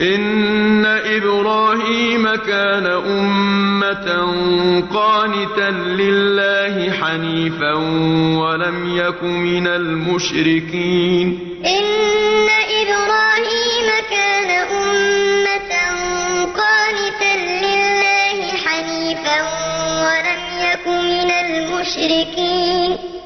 إِنَّ إِبْرَاهِيمَ كَانَ أُمَّةً قَانِتًا لِّلَّهِ حَنِيفًا وَلَمْ يَكُ مِنَ الْمُشْرِكِينَ إِنَّ إِبْرَاهِيمَ كَانَ أُمَّةً قَانِتًا لِّلَّهِ حَنِيفًا وَلَمْ يَكُ مِنَ الْمُشْرِكِينَ